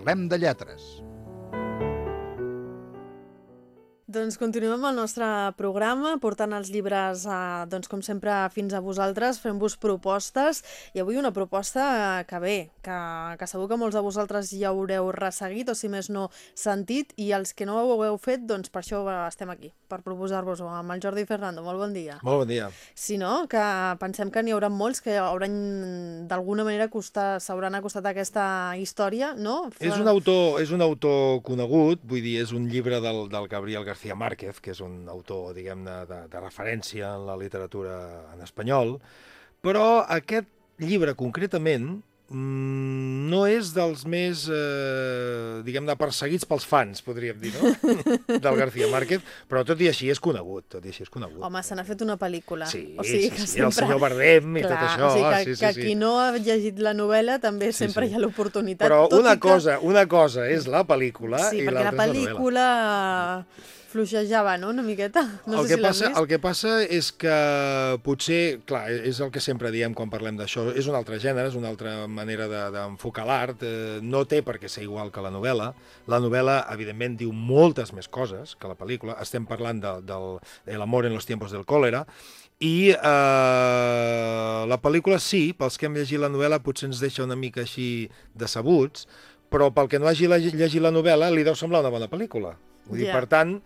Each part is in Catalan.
Parlem de lletres. Doncs continuem amb el nostre programa, portant els llibres, a, doncs, com sempre, fins a vosaltres, fent-vos propostes, i avui una proposta que bé, que, que segur que molts de vosaltres ja haureu resseguit, o si més no sentit, i els que no ho heu fet, doncs per això estem aquí, per proposar-vos-ho amb el Jordi Fernando. Molt bon dia. Molt bon dia. Si no, que pensem que n'hi haurà molts que hauran d'alguna manera s'hauran acostat a aquesta història, no? És un autor, és un autor conegut, vull dir, és un llibre del, del Gabriel García García Márquez, que és un autor, diguem-ne, de, de referència en la literatura en espanyol, però aquest llibre concretament Mm, no és dels més, eh, diguem-ne, perseguits pels fans, podríem dir, no? del García Márquez, però tot i així és conegut, tot i així és conegut. Home, se n'ha fet una pel·lícula. Sí, o sigui sí, que sí, sempre... el senyor Bardem i Clar, tot això. O sigui que, sí, sí, que sí. qui no ha llegit la novel·la també Sí, sempre sí. hi ha l'oportunitat. Però tot una i que... cosa, una cosa és la pel·lícula Sí, i perquè la l'altra és la novel·la. pel·lícula fluixejava, no?, una miqueta. No el, sé que si passa, vist. el que passa és que potser, clar, és el que sempre diem quan parlem d'això, és un altre gènere, és una altra manera de- d'enfocar de, l'art, eh, no té per què ser igual que la novel·la. La novel·la, evidentment, diu moltes més coses que la pel·lícula. Estem parlant de, del de l'amor en los tiempos del còlera, i eh, la pel·lícula sí, pels que hem llegit la novel·la potser ens deixa una mica així decebuts, però pel que no hagi legi- llegit la novel·la li deu semblar una bona pel·lícula. Vull dir, Ja. per tant,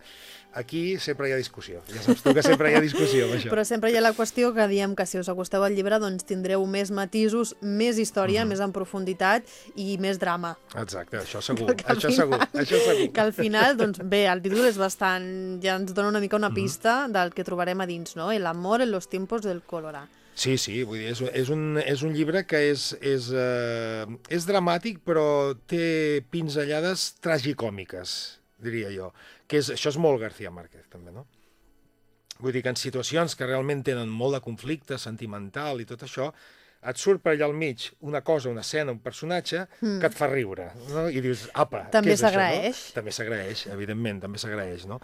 aquí sempre hi ha discussió. Ja saps tu que sempre hi ha discussió amb això. Però sempre hi ha la qüestió que diem que si us acosteu al llibre doncs tindreu més matisos, més història, Mhm. més en profunditat i més drama. Exacte, això segur, això final- segur, això segur. Que al final, doncs bé, el títol és bastant... ja ens dona una mica Mhm. una pista del que trobarem a dins, no? El amor en los tiempos del cólera. Sí, sí, vull dir, és, és, un, és un llibre que és, és, eh, és dramàtic, però té pinzellades tragicòmiques, diria jo. Que és, això és molt García Márquez, també, no? Vull dir que en situacions que realment tenen molt de conflicte sentimental i tot això, et surt per allà al mig una cosa, una escena, un personatge Mm. que et fa riure, no? I dius, apa, També què és això. No? També s'agraeix, evidentment, també s'agraeix, no?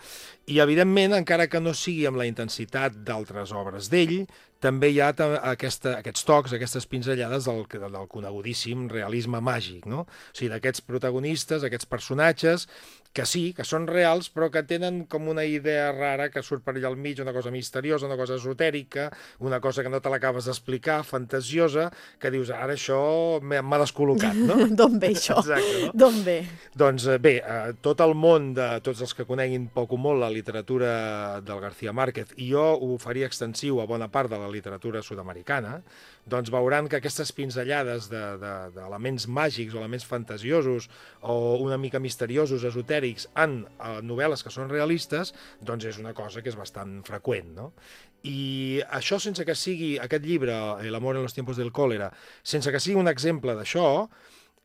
I, evidentment, encara que no sigui amb la intensitat d'altres obres d'ell, també hi ha ta- aquesta, aquests tocs, aquestes pinzellades del, del conegudíssim realisme màgic, no? O sigui, d'aquests protagonistes, aquests personatges, que sí, que són reals, però que tenen com una idea rara que surt per allà al mig, una cosa misteriosa, una cosa esotèrica, una cosa que no te l'acabes d'explicar, fantasiosa, que dius, ara això m'ha descol·locat, no? D'on ve això? Exacte, no? D'on ve? Doncs eh, bé, eh, tot el món de tots els que coneguin poc o molt la literatura del García Márquez, i jo ho faria extensiu a bona part de la literatura sud-americana, doncs veuran que aquestes pinzellades d'elements de, d'elements màgics o elements fantasiosos o una mica misteriosos, esotèrics, en eh, novel·les que són realistes, doncs és una cosa que és bastant freqüent, no? I això sense que sigui aquest llibre, El amor en los tiempos del còlera, sense que sigui un exemple d'això,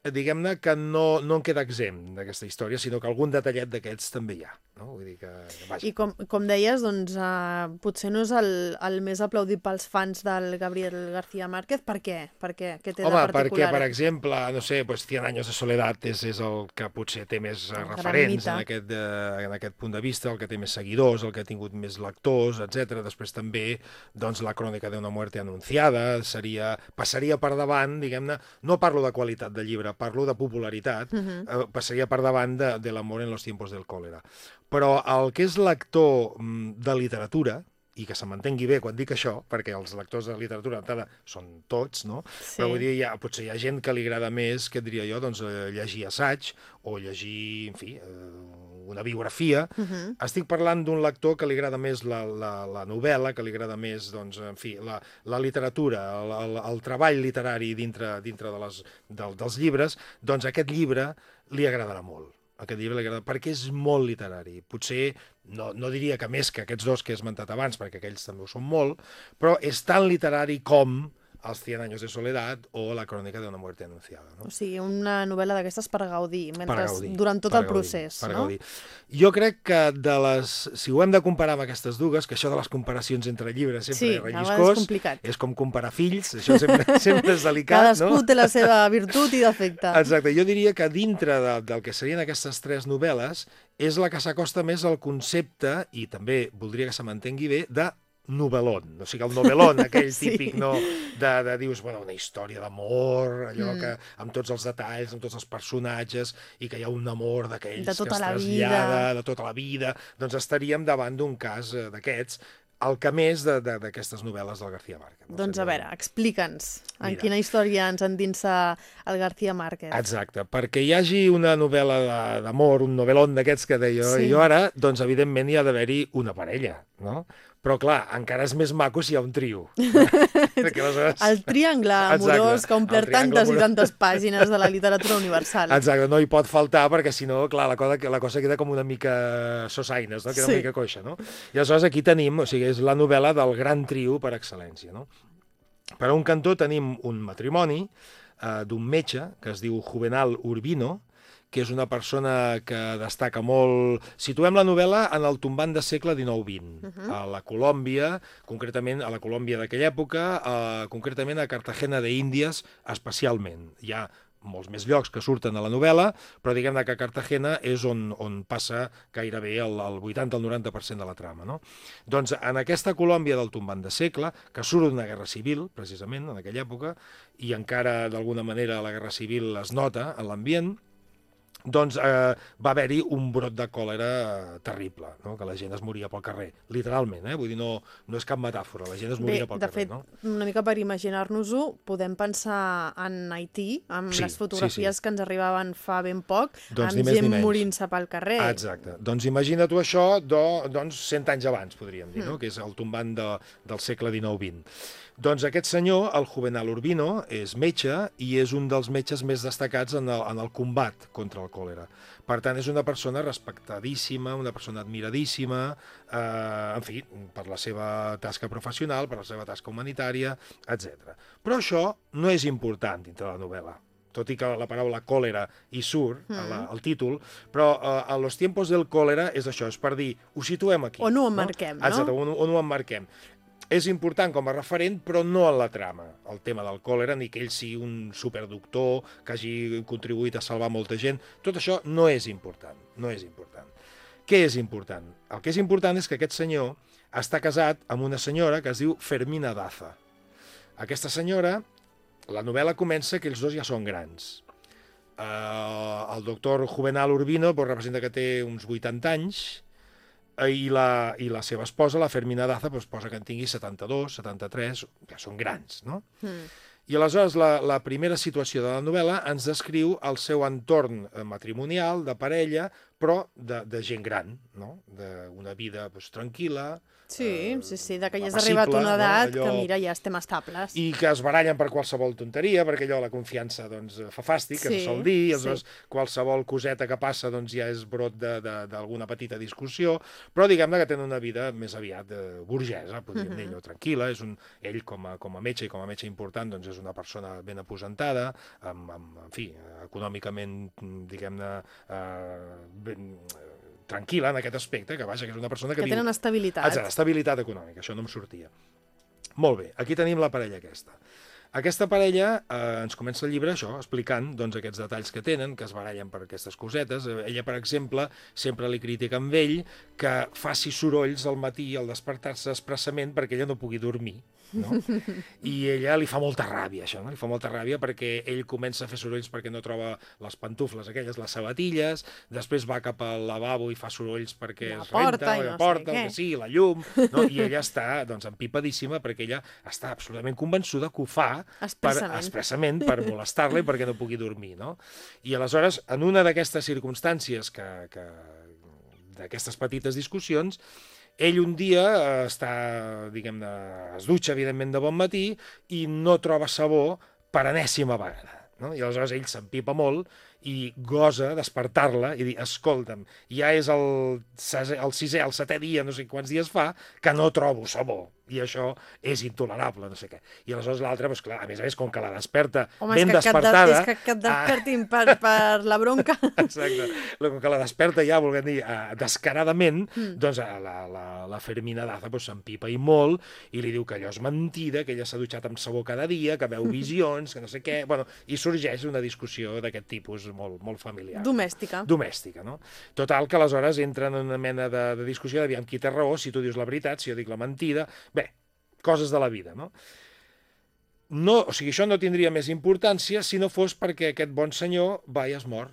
eh, diguem-ne que no, no en queda exempt d'aquesta història, sinó que algun detallet d'aquests també hi ha. No? Vull dir que, vaja. I com, com deies, doncs, uh, potser no és el, el més aplaudit pels fans del Gabriel García Márquez. Per què? Per què? Què té Home, de perquè, particular? per exemple, no sé, pues, Cien años de soledat és, és el que potser té més eh, El referents en aquest, eh, en aquest punt de vista, el que té més seguidors, el que ha tingut més lectors, etc. Després també doncs, la crònica d'una muerte anunciada seria, passaria per davant, diguem-ne, no parlo de qualitat de llibre, parlo de popularitat, Mhm. eh, passaria per davant de, de l'amor en los tiempos del còlera. Però el que és lector mm, de literatura, i que se m'entengui bé quan dic això, perquè els lectors de literatura d'entrada són tots, no? Sí. Però vull dir, hi ha, potser hi ha gent que li agrada més, que diria jo, doncs, eh, llegir assaig o llegir, en fi, eh, una biografia. Mhm. Estic parlant d'un lector que li agrada més la, la, la novel·la, que li agrada més, doncs, en fi, la, la literatura, el, el, el treball literari dintre, dintre de les, del, dels llibres, doncs aquest llibre li agradarà molt aquest li agrada, perquè és molt literari. Potser, no, no diria que més que aquests dos que he esmentat abans, perquè aquells també ho són molt, però és tan literari com els Cien años de soledad o la crònica d'una muerte anunciada. No? O sigui, una novel·la d'aquestes per gaudir, mentre, per gaudir, durant tot el gaudir, procés, per no? Gaudir. Jo crec que de les... Si ho hem de comparar amb aquestes dues, que això de les comparacions entre llibres sempre Sí, és és relliscós, complicat. és com comparar fills, això sempre, sempre és delicat, Cadascú no? té la seva virtut i defecte. Exacte, jo diria que dintre de, del que serien aquestes tres novel·les és la que s'acosta més al concepte, i també voldria que se m'entengui bé, de novel·lón, o sigui, el novel·lón, aquell Sí. típic, no?, de, de dius, bueno, una història d'amor, allò Mm. que, amb tots els detalls, amb tots els personatges, i que hi ha un amor d'aquells De tota que es la trasllada, vida. de tota la vida, doncs estaríem davant d'un cas eh, d'aquests, el que més d'aquestes novel·les del García Márquez. no? Doncs a veure, explica'ns en Mira. quina història ens endinsa el García Márquez. Exacte, perquè hi hagi una novel·la d'amor, un novel·lón d'aquests que deia sí. jo ara, doncs evidentment hi ha d'haver-hi una parella, no? Però clar, encara és més maco si hi ha un trio. aleshores... El triangle Exacte, amorós que ha omplert tantes i amorós. tantes pàgines de la literatura universal. Exacte, no hi pot faltar perquè si no, clar, la cosa, la cosa queda com una mica sosaines, no? queda Sí. una mica coixa, no? I aleshores aquí tenim, o sigui, és la novel·la del gran trio per excel·lència, no? Per un cantó tenim un matrimoni eh, d'un metge que es diu Juvenal Urbino, que és una persona que destaca molt... Situem la novel·la en el tombant de segle XIX-XX, uh -huh. a la Colòmbia, concretament a la Colòmbia d'aquella època, eh, concretament a Cartagena d'Índies especialment. Hi ha molts més llocs que surten a la novel·la, però diguem-ne que Cartagena és on, on passa gairebé el, el 80 al 90% de la trama. No? Doncs en aquesta Colòmbia del tombant de segle, que surt d'una guerra civil, precisament, en aquella època, i encara d'alguna manera la guerra civil es nota en l'ambient, doncs eh, va haver-hi un brot de còlera terrible, no? que la gent es moria pel carrer, literalment, eh? vull dir, no, no és cap metàfora, la gent es Bé, moria pel de carrer. fet, no? una mica per imaginar-nos-ho, podem pensar en Haití, amb Sí, les sí, fotografies sí. que ens arribaven fa ben poc, Doncs amb més gent morint-se pel carrer. Exacte. Doncs imagina tu això do, doncs 100 anys abans, podríem dir, Mm. no? que és el tombant de, del segle XIX-XX. Doncs aquest senyor, el Juvenal Urbino, és metge i és un dels metges més destacats en el, en el combat contra el còlera. Per tant, és una persona respectadíssima, una persona admiradíssima, eh, en fi, per la seva tasca professional, per la seva tasca humanitària, etc. Però això no és important dintre la novel·la tot i que la paraula còlera hi surt a la, al títol, però eh, a los tiempos del còlera és això, és per dir, ho situem aquí. On ho emmarquem, no? Exacte, on, on ho emmarquem. És important com a referent, però no en la trama, el tema del còlera, ni que ell sigui un superdoctor que hagi contribuït a salvar molta gent. Tot això no és important, no és important. Què és important? El que és important és que aquest senyor està casat amb una senyora que es diu Fermina Daza. Aquesta senyora, la novel·la comença que els dos ja són grans. Uh, el doctor Juvenal Urbino pues, representa que té uns 80 anys i la, i la seva esposa, la Fermina Daza, pues, posa que en tingui 72, 73, ja són grans, no? Mm. I aleshores la, la primera situació de la novel·la ens descriu el seu entorn eh, matrimonial, de parella, però de, de gent gran, no? D'una vida pues, tranquil·la, Sí, eh, sí, sí, de que ja has arribat a una no? edat Allò- que, mira, ja estem estables. i que es barallen per qualsevol tonteria, perquè allò la confiança doncs, fa fàstic, que Sí, se sol dir, i sí. qualsevol coseta que passa doncs, ja és brot de- de- d'alguna petita discussió, però diguem-ne que tenen una vida més aviat eh, burgesa, podríem Mhm. dir allò, tranquil·la, és un, ell com a, com a metge i com a metge important doncs, és una persona ben aposentada, amb, amb, en fi, eh, econòmicament, diguem-ne, eh, ben, eh, tranquil·la en aquest aspecte, que vaja, que és una persona que, que tenen estabilitat. Exacte, estabilitat econòmica, això no em sortia. Molt bé, aquí tenim la parella aquesta. Aquesta parella eh, ens comença el llibre això, explicant doncs, aquests detalls que tenen, que es barallen per aquestes cosetes. Eh, Ella, per exemple, sempre li critica amb ell que faci sorolls al matí al despertar-se expressament perquè ella no pugui dormir. No? I ella li fa molta ràbia, això, no? Li fa molta ràbia perquè ell comença a fer sorolls perquè no troba les pantufles aquelles, les sabatilles, després va cap al lavabo i fa sorolls perquè La es porta renta, la no porta, el que sigui, la llum, no? i ella està doncs, empipadíssima perquè ella està absolutament convençuda que ho fa per, Expressament. expressament per molestar-la i perquè no pugui dormir. No? I aleshores, en una d'aquestes circumstàncies que, que d'aquestes petites discussions, ell un dia eh, està, diguem-ne, es dutxa, evidentment, de bon matí i no troba sabó per enèsima vegada. No? I aleshores ell s'empipa molt i gosa despertar-la i dir, escolta'm, ja és el, el sisè, el setè dia, no sé quants dies fa, que no trobo sabó. I això és intolerable, no sé què. I aleshores l'altre, doncs clar, a més a més, com que la desperta Home, ben despertada... De- és que, que et despertin per, per la bronca. Exacte. Com que la desperta ja, volguem dir, eh, descaradament, Mm. doncs eh, la, la, la Fermina Daza doncs, s'empipa i molt i li diu que allò és mentida, que ella s'ha dutxat amb sabó cada dia, que veu visions, que no sé què... Bueno, I sorgeix una discussió d'aquest tipus molt, molt familiar. Domèstica. Domèstica, no? Total, que aleshores entra en una mena de, de discussió d'aviam qui té raó, si tu dius la veritat, si jo dic la mentida... Coses de la vida, no? No, o sigui, això no tindria més importància si no fos perquè aquest bon senyor va i es mor.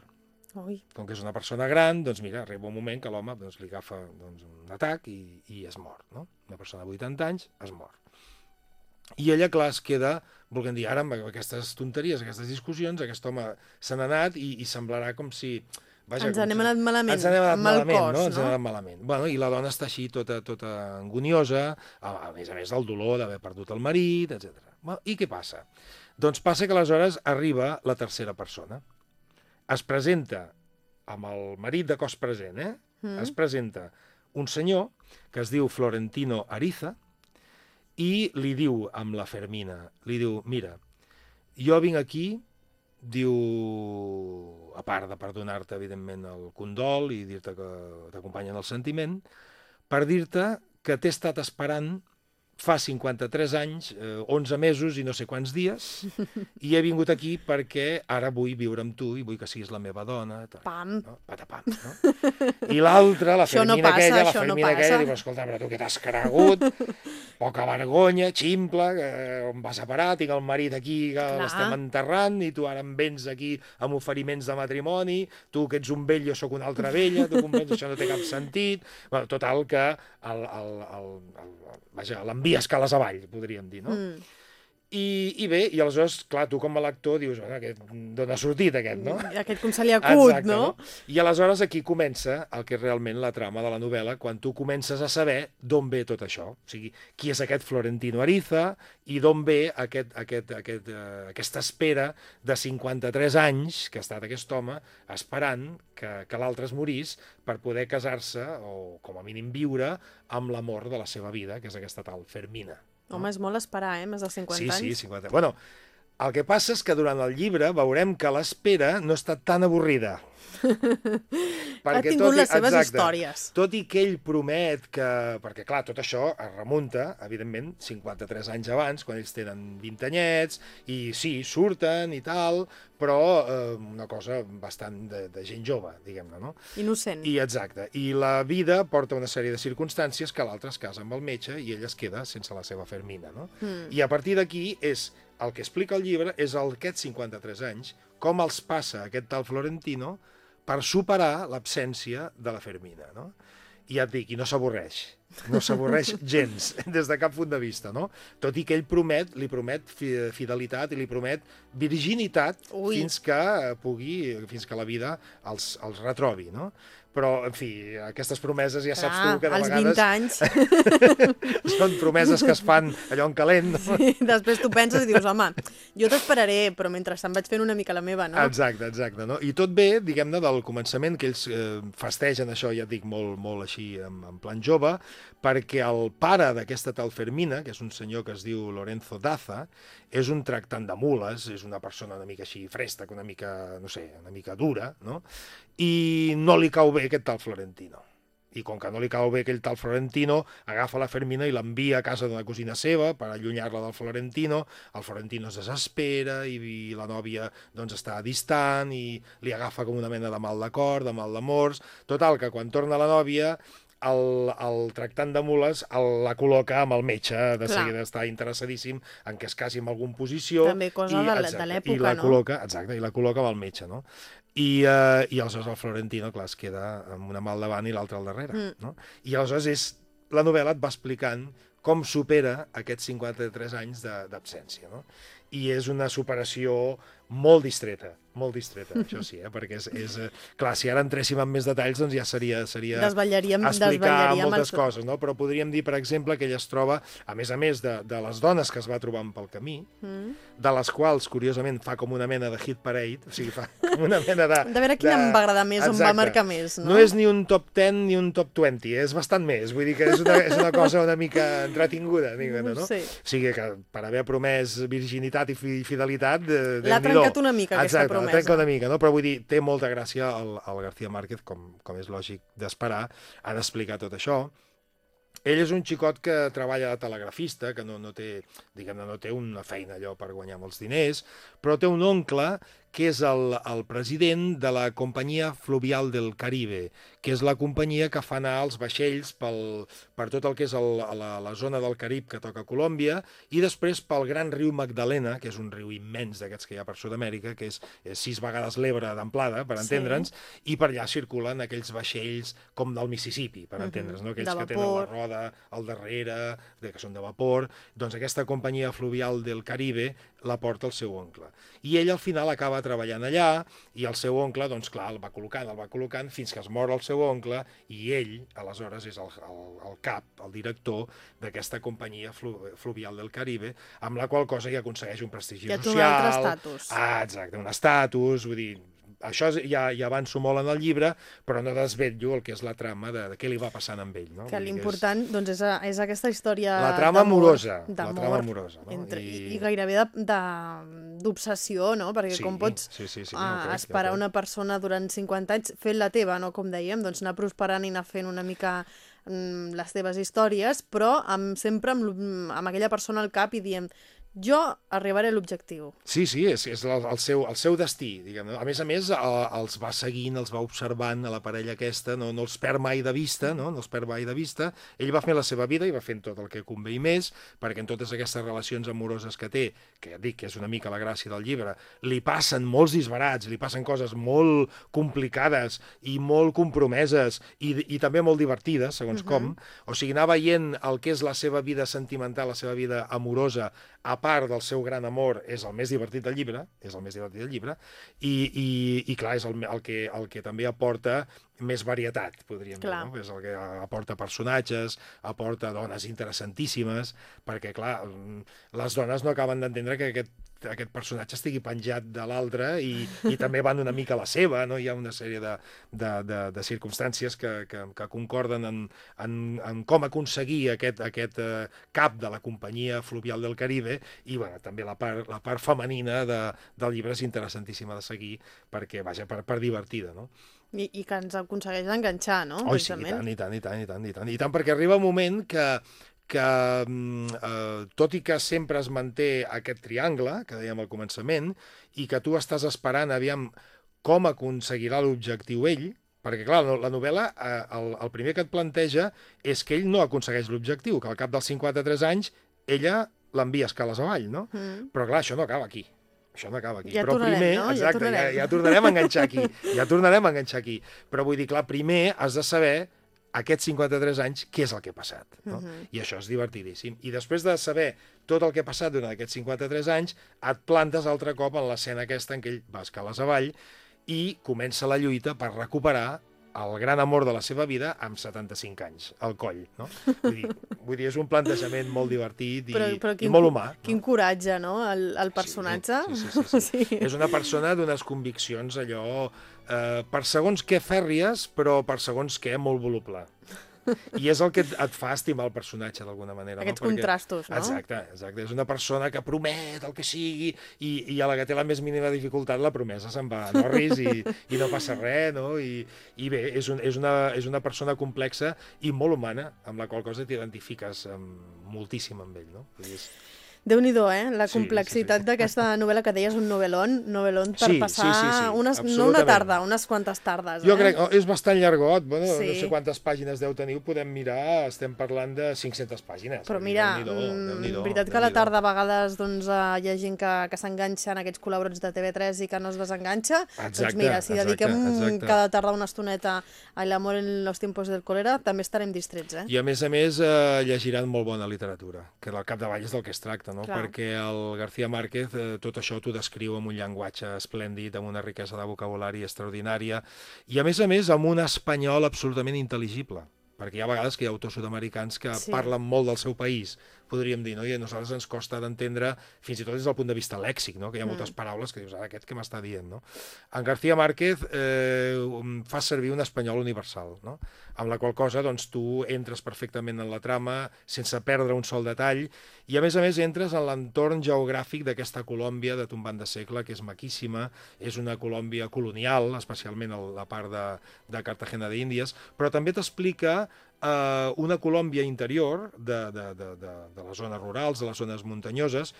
Ui. Com que és una persona gran, doncs mira, arriba un moment que l'home doncs, li agafa doncs, un atac i, i es mor. No? Una persona de 80 anys es mor. I ella, clar, es queda, volguem dir, ara amb aquestes tonteries, aquestes discussions, aquest home se n'ha anat i, i semblarà com si... Vaja, ens n'hem anat malament, ens anat amb malament, cos, no? Ens no? n'hem anat malament. Bueno, I la dona està així tota, tota angoniosa, a, a més a més del dolor d'haver perdut el marit, etc. Bueno, I què passa? Doncs passa que aleshores arriba la tercera persona. Es presenta amb el marit de cos present, eh? Mm. Es presenta un senyor que es diu Florentino Ariza i li diu amb la Fermina, li diu, mira, jo vinc aquí, diu, a part de perdonar-te, evidentment, el condol i dir-te que t'acompanyen el sentiment, per dir-te que t'he estat esperant fa 53 anys, eh, 11 mesos i no sé quants dies, i he vingut aquí perquè ara vull viure amb tu i vull que siguis la meva dona. Tal, Pam. No? Patapam, no? I l'altra, la Això no Fermina passa, aquella, la no Fermina passa. aquella, diu, escolta, però tu què t'has cregut? Poca vergonya, ximple, eh, on vas a parar, tinc el marit aquí que l'estem enterrant i tu ara em vens aquí amb oferiments de matrimoni, tu que ets un vell, jo sóc una altra vella, tu vens, això no té cap sentit. Bueno, total que el, el, el, vaja, l'envies cales avall, podríem dir, no? Mm. I, I bé, i aleshores, clar, tu com a lector dius, "Bueno, aquest, d'on ha sortit aquest, no? Aquest com se li acut, Exacte, no? I aleshores aquí comença el que és realment la trama de la novel·la, quan tu comences a saber d'on ve tot això. O sigui, qui és aquest Florentino Ariza i d'on ve aquest, aquest, aquest, uh, aquesta espera de 53 anys que ha estat aquest home esperant que, que l'altre es morís per poder casar-se o com a mínim viure amb l'amor de la seva vida, que és aquesta tal Fermina. Home, és molt esperar, eh? Més de 50 sí, anys. Sí, 50. Bueno, el que passa és que durant el llibre veurem que l'espera no està tan avorrida. ha tingut les seves històries. Tot i que ell promet que... Perquè, clar, tot això es remunta, evidentment, 53 anys abans, quan ells tenen 20 anyets, i sí, surten i tal, però eh, una cosa bastant de, de gent jove, diguem-ne, no? Innocent. I exacte. I la vida porta una sèrie de circumstàncies que l'altre es casa amb el metge i ell es queda sense la seva Fermina, no? Mm. I a partir d'aquí és el que explica el llibre és el aquests 53 anys, com els passa aquest tal Florentino per superar l'absència de la Fermina, no? I ja et dic, i no s'avorreix, no s'avorreix gens, des de cap punt de vista, no? Tot i que ell promet, li promet fi- fidelitat i li promet virginitat Ui. fins que pugui, fins que la vida els, els retrobi, no? Però, en fi, aquestes promeses ja saps Clar, tu que de als vegades 20 anys, són promeses que es fan allò en calent, no? sí, després tu penses i dius, home, jo t'esperaré, però mentrestant vaig fent una mica la meva, no? Exacte, exacte. No? I tot ve, diguem-ne, del començament, que ells eh, festegen això, ja dic, molt, molt així, en, en plan jove, perquè el pare d'aquesta tal Fermina, que és un senyor que es diu Lorenzo Daza, és un tractant de mules, és una persona una mica així fresta, una mica, no sé, una mica dura, no? I no li cau bé aquest tal Florentino. I com que no li cau bé aquell tal Florentino, agafa la Fermina i l'envia a casa d'una cosina seva per allunyar-la del Florentino. El Florentino es desespera i, i la nòvia doncs, està distant i li agafa com una mena de mal d'acord, de mal d'amors. Total, que quan torna la nòvia, el, el tractant de mules el, la col·loca amb el metge, de Clar. seguida està interessadíssim en que es casi amb algun posició. També cosa de la- de l'època, I la no? col·loca, exacte, i la col·loca amb el metge, no? I, eh, i aleshores el Florentino, clar, es queda amb una mà al davant i l'altra al darrere, Mm. no? I aleshores és, la novel·la et va explicant com supera aquests 53 anys d'absència, no? I és una superació molt distreta, molt distreta, això sí, eh? perquè és, és... eh, Clar, si ara entréssim en més detalls, doncs ja seria, seria Desvetllaríem, explicar moltes el... coses, no? Però podríem dir, per exemple, que ella es troba, a més a més de, de les dones que es va trobant pel camí, Mm. de les quals, curiosament, fa com una mena de hit parade, o sigui, fa com una mena de... De veure quina em va agradar més, on va Exacte. marcar més, no? No és ni un top 10 ni un top 20, és bastant més, vull dir que és una, és una cosa una mica entretinguda, diguem-ne, no? Sí. O sigui que per haver promès virginitat i fi- fidelitat... L'ha trencat una mica, aquesta Exacte, promesa. trencat una mica, no? Però vull dir, té molta gràcia el, el García Márquez, com, com és lògic d'esperar, ha d'explicar tot això. Ell és un xicot que treballa de telegrafista, que no, no té, diguem-ne, no té una feina allò per guanyar molts diners, però té un oncle que és el, el president de la Companyia Fluvial del Caribe, que és la companyia que fa anar els vaixells pel, per tot el que és el, la, la zona del Carib que toca Colòmbia, i després pel gran riu Magdalena, que és un riu immens d'aquests que hi ha per Sud-amèrica, que és, és sis vegades l'Ebre d'amplada, per entendre'ns, sí. i per allà circulen aquells vaixells com del Mississippi, per entendre'ns, no? aquells que tenen la roda al darrere, de, que són de vapor, doncs aquesta companyia fluvial del Caribe la porta el seu oncle. I ell al final acaba treballant allà i el seu oncle, doncs clar, el va col·locant, el va col·locant fins que es mor el seu oncle i ell, aleshores, és el, el, el cap, el director d'aquesta companyia flu, fluvial del Caribe, amb la qual cosa ja aconsegueix un prestigi ja social. Ja un altre estatus. Ah, exacte, un estatus, vull dir, això ja, ja avanço molt en el llibre, però no desvetllo el que és la trama de, de què li va passant amb ell. No? Que l'important és... doncs, és, és aquesta història La trama amorosa. La trama amorosa. No? Entre, I... I gairebé d'obsessió, no? Perquè sí, com pots sí, sí, sí, no, crec, uh, esperar ja una persona durant 50 anys fent la teva, no? com dèiem, doncs anar prosperant i anar fent una mica mm, les teves històries, però amb, sempre amb, amb aquella persona al cap i dient jo arribaré a l'objectiu. Sí, sí, és, és el, el, seu, el seu destí, diguem. A més a més, el, els va seguint, els va observant a la parella aquesta, no, no els perd mai de vista, no, no els perd mai de vista. Ell va fer la seva vida i va fent tot el que convé i més, perquè en totes aquestes relacions amoroses que té, que ja dic que és una mica la gràcia del llibre, li passen molts disbarats, li passen coses molt complicades i molt compromeses i, i també molt divertides, segons uh -huh. com. O sigui, anar veient el que és la seva vida sentimental, la seva vida amorosa, a part del seu gran amor, és el més divertit del llibre, és el més divertit del llibre, i, i, i clar, és el, el, que, el que també aporta més varietat, podríem clar. dir, no? És el que aporta personatges, aporta dones interessantíssimes, perquè, clar, les dones no acaben d'entendre que aquest aquest personatge estigui penjat de l'altre i, i també van una mica a la seva, no? Hi ha una sèrie de, de, de, de circumstàncies que, que, que concorden en, en, en com aconseguir aquest, aquest eh, cap de la companyia fluvial del Caribe i bueno, també la part, la part femenina de, del llibre és interessantíssima de seguir perquè, vaja, per, per divertida, no? I, I que ens aconsegueix enganxar, no? Oh, sí, i tant, i tant, i tant, i tant, i tant, i tant, perquè arriba un moment que, que, mm, eh, tot i que sempre es manté aquest triangle, que dèiem al començament, i que tu estàs esperant, aviam, com aconseguirà l'objectiu ell, perquè, clar, la novel·la, eh, el, el primer que et planteja és que ell no aconsegueix l'objectiu, que al cap dels 53 anys ella l'envia escales avall, no? Mm. Però, clar, això no acaba aquí. Això no acaba aquí. Ja Però tornarem, primer, no? exacte, ja tornarem. Ja, ja tornarem a enganxar aquí. Ja tornarem a enganxar aquí. Però vull dir, clar, primer has de saber aquests 53 anys, què és el que ha passat. No? Uh -huh. I això és divertidíssim. I després de saber tot el que ha passat durant aquests 53 anys, et plantes altre cop en l'escena aquesta en què ell va escales avall i comença la lluita per recuperar el gran amor de la seva vida amb 75 anys, al coll, no? Vull dir, vull dir és un plantejament molt divertit i, però, però quin, i molt humà. No? Quin coratge, no?, el, el personatge. Sí, sí, sí, sí, sí. sí. És una persona d'unes conviccions allò eh, per segons què fèrries, però per segons què molt voluble. I és el que et fa estimar el personatge d'alguna manera. Aquests no? Perquè, contrastos, no? Exacte, exacte. És una persona que promet el que sigui i, i a la que té la més mínima dificultat la promesa se'n va a Norris i, i no passa res, no? I, i bé, és, un, és, una, és una persona complexa i molt humana, amb la qual cosa t'identifiques moltíssim amb ell, no? Vull dir, és déu nhi eh? La complexitat sí, sí, sí. d'aquesta novel·la que deies un novel·lon, novel·lon per sí, passar sí, sí, sí, unes, no una tarda, unes quantes tardes. Jo eh? crec, oh, és bastant llargot, bueno, sí. no sé quantes pàgines deu tenir, podem mirar, estem parlant de 500 pàgines. Però mira, mm, veritat que a la tarda a vegades doncs, eh, hi ha gent que, que s'enganxa en aquests col·laborats de TV3 i que no es desenganxa, exacte, doncs mira, si exacte, dediquem exacte. cada tarda una estoneta a l'amor en los tiempos del còlera, també estarem distrets, eh? I a més a més eh, llegiran molt bona literatura, que al capdavall és del que es tracta, no? Clar. Perquè el García Márquez eh, tot això t'ho descriu amb un llenguatge esplèndid, amb una riquesa de vocabulari extraordinària, i a més a més amb un espanyol absolutament intel·ligible perquè hi ha vegades que hi ha autors sud-americans que sí. parlen molt del seu país, podríem dir, no? i a nosaltres ens costa d'entendre, fins i tot des del punt de vista lèxic, no? que hi ha moltes mm. paraules que dius, ara aquest què m'està dient? No? En García Márquez eh, fa servir un espanyol universal, no? amb la qual cosa doncs, tu entres perfectament en la trama sense perdre un sol detall, i a més a més entres en l'entorn geogràfic d'aquesta Colòmbia de tombant de segle, que és maquíssima, és una Colòmbia colonial, especialment la part de, de Cartagena d'Índies, però també t'explica eh, una Colòmbia interior de, de, de, de, de les zones rurals, de les zones muntanyoses,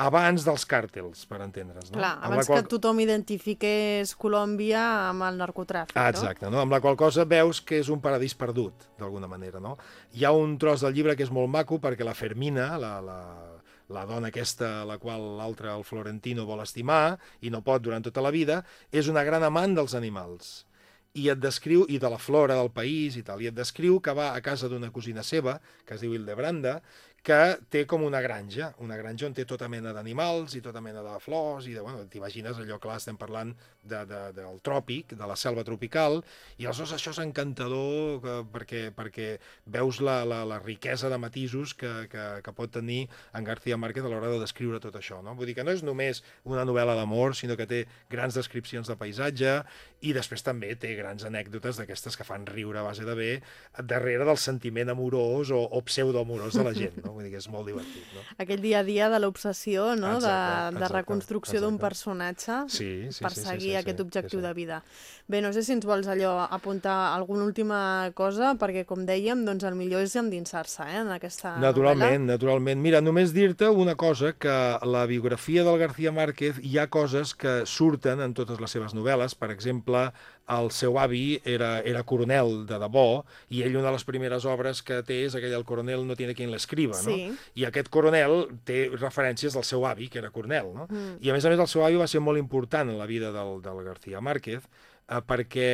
abans dels càrtels, per entendre's. No? Clar, abans qual... que tothom identifiqués Colòmbia amb el narcotràfic, Ah, exacte, no? amb la qual cosa veus que és un paradís perdut, d'alguna manera. No? Hi ha un tros del llibre que és molt maco perquè la Fermina, la, la, la dona aquesta a la qual l'altre, el Florentino, vol estimar i no pot durant tota la vida, és una gran amant dels animals i et descriu, i de la flora del país i tal, i et descriu que va a casa d'una cosina seva, que es diu Hildebranda, que té com una granja, una granja on té tota mena d'animals i tota mena de flors, i de, bueno, t'imagines allò, clar, estem parlant de, de, del tròpic, de la selva tropical, i aleshores això és encantador que, perquè, perquè veus la, la, la riquesa de matisos que, que, que pot tenir en García Márquez a l'hora de descriure tot això. No? Vull dir que no és només una novel·la d'amor, sinó que té grans descripcions de paisatge i després també té grans anècdotes d'aquestes que fan riure a base de bé darrere del sentiment amorós o, o pseudoamorós de la gent. No? Vull dir que és molt divertit. No? Aquell dia a dia de l'obsessió, no? Exacte, de, de reconstrucció d'un personatge Sí, sí, per sí, seguir sí, sí, aquest objectiu sí, sí. de vida. Bé, no sé si ens vols allò apuntar alguna última cosa, perquè com dèiem, doncs el millor és endinsar-se eh, en aquesta Naturalment, naturalment. Mira, només dir-te una cosa, que la biografia del García Márquez hi ha coses que surten en totes les seves novel·les. Per exemple, el seu avi era, era coronel de debò i ell una de les primeres obres que té és aquella El coronel no tiene quien l'escriba, no? Sí. I aquest coronel té referències del seu avi, que era coronel, no? Mm. I a més a més el seu avi va ser molt important en la vida del, del García Márquez, eh, perquè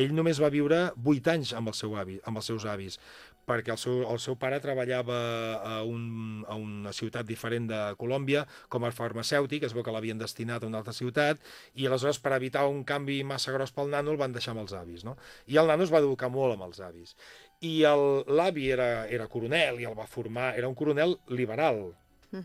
ell només va viure 8 anys amb el seu avi, amb els seus avis, perquè el seu, el seu pare treballava a, un, a una ciutat diferent de Colòmbia com a farmacèutic, es veu que l'havien destinat a una altra ciutat, i aleshores per evitar un canvi massa gros pel nano el van deixar amb els avis, no? I el nano es va educar molt amb els avis. I l'avi era, era coronel i el va formar, era un coronel liberal,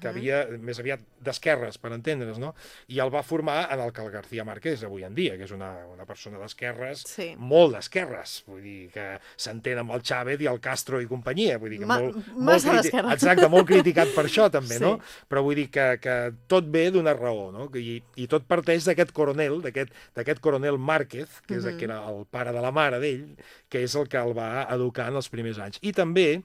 que havia, més aviat d'esquerres, per entendre's, no? I el va formar en el que el García Márquez avui en dia, que és una, una persona d'esquerres, Sí. molt d'esquerres, vull dir que s'entén amb el Chávez i el Castro i companyia, vull dir que Ma- molt, massa molt d'esquerres. Exacte, molt criticat per això també, Sí. no? Però vull dir que, que tot ve d'una raó, no? I, I tot parteix d'aquest coronel, d'aquest coronel Márquez, que, és, Mhm. que era el pare de la mare d'ell, que és el que el va educar en els primers anys. I també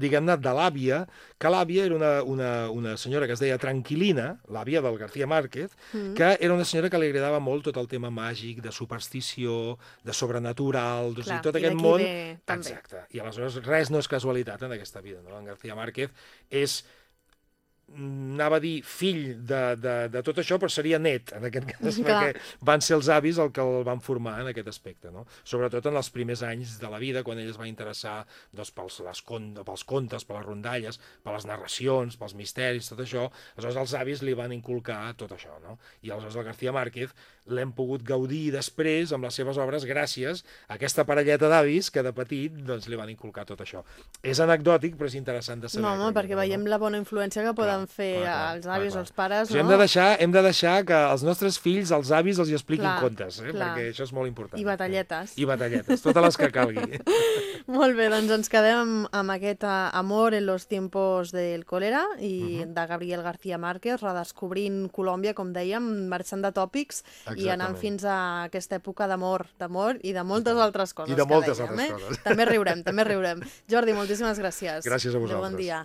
diguem-ne, de l'àvia, que l'àvia era una, una, una senyora que es deia Tranquilina, l'àvia del García Márquez, mm. que era una senyora que li agradava molt tot el tema màgic, de superstició, de sobrenatural, doncs, Clar, i tot i aquest món... ve. Exacte. I aleshores res no és casualitat en aquesta vida, no? En García Márquez és anava a dir fill de, de, de tot això, però seria net, en aquest cas, Clar. perquè van ser els avis el que el van formar en aquest aspecte, no? Sobretot en els primers anys de la vida, quan ell es va interessar doncs, pels, les con pels contes, per les rondalles, per les narracions, pels misteris, tot això, aleshores els avis li van inculcar tot això, no? I aleshores el García Márquez l'hem pogut gaudir després amb les seves obres gràcies a aquesta parelleta d'avis que de petit doncs, li van inculcar tot això. És anecdòtic, però és interessant de saber. No, crec perquè no? veiem la bona influència que poden fer clar, clar, els avis clar. o els pares, O sigui, no? hem, de deixar, hem de deixar que els nostres fills, els avis, els hi expliquin Clar, contes, eh? clar. perquè això és molt important. I batalletes. I batalletes, totes les que calgui. Molt bé, doncs ens quedem amb, amb aquest eh, Amor en los tiempos del cólera i de Gabriel García Márquez, redescobrint Colòmbia, com dèiem, marxant de tòpics i anant Exactament. fins a aquesta època d'amor, d'amor i de moltes altres coses I de moltes dèiem, altres eh? coses. També riurem, també riurem. Jordi, moltíssimes gràcies. Gràcies a Adéu, Bon vosaltres. dia.